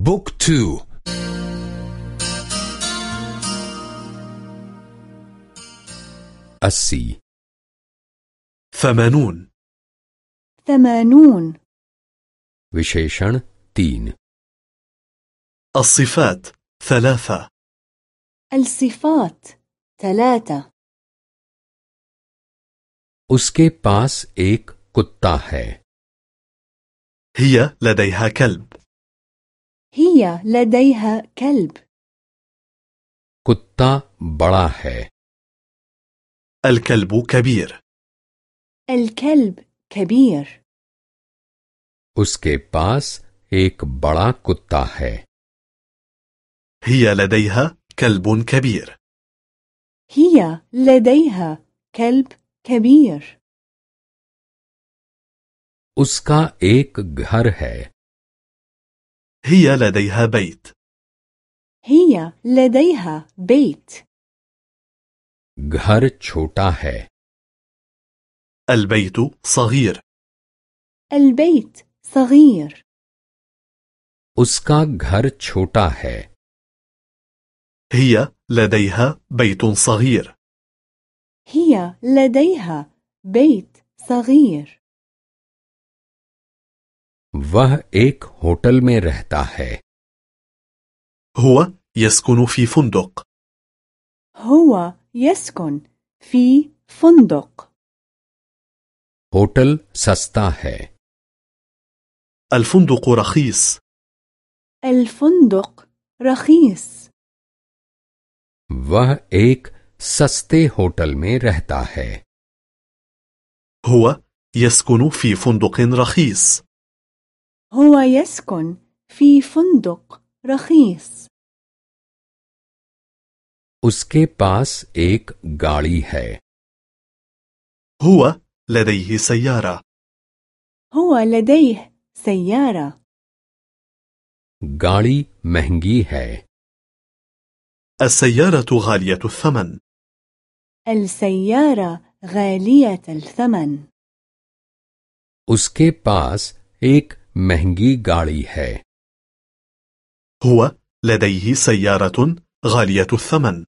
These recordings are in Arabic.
بوك تو السي ثمانون ثمانون विशेषण तीन الصفات ثلاثة الصفات ثلاثة उसके पास एक कुत्ता है هي لديها كلب هي لديها كلب कुत्ता बड़ा है الكلب كبير الكلب كبير उसके पास एक बड़ा कुत्ता है هي لديها كلب كبير هي لديها كلب كبير उसका एक घर है هي لديها بيت هي لديها بيت घर छोटा है البيت صغير البيت صغير उसका घर छोटा है هي لديها بيت صغير هي لديها بيت صغير वह एक होटल में रहता है هو يسكن في فندق هو يسكن في فندق होटल सस्ता है الفندق رخيص الفندق رخيص वह एक सस्ते होटल में रहता है هو يسكن في فندق رخيص هو يسكن في فندق رخيص उसके पास एक गाड़ी है هو لديه سيارة هو لديه سيارة गाड़ी महंगी है السيارة غالية الثمن السيارة غالية الثمن उसके पास एक महंगी गाड़ी है هو لديه سيارة غالية الثمن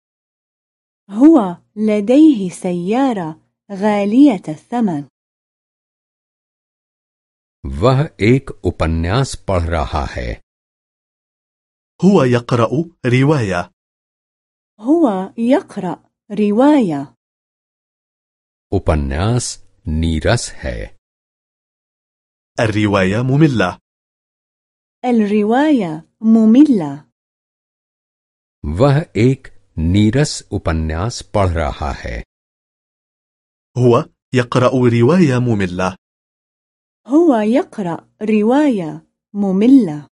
هو لديه سيارة غالية الثمن वह एक उपन्यास पढ़ रहा है هو يقرأ رواية هو يقرأ رواية उपन्यास नीरस है الرواية مملة الرواية مملة वह एक नीरस उपन्यास पढ़ रहा है هو يقرأ رواية مملة هو يقرأ رواية مملة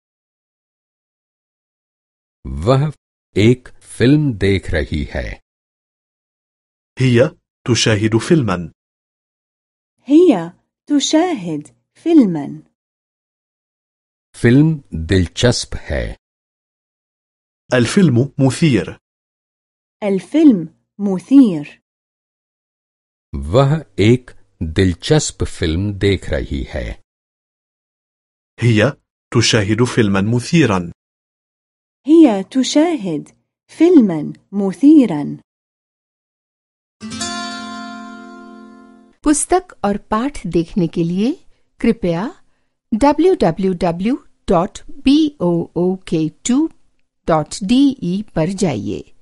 वह एक फिल्म देख रही है هي تشاهد فيلما هي تشاهد فيلما फिल्म दिलचस्प है الفيلم مثير الفيلم مثير वह एक दिलचस्प फिल्म देख रही है هي تشاهد فيلما مثيرا هي تشاهد فيلما مثيرا पुस्तक और पाठ देखने के लिए कृपया www.book2.de पर जाइए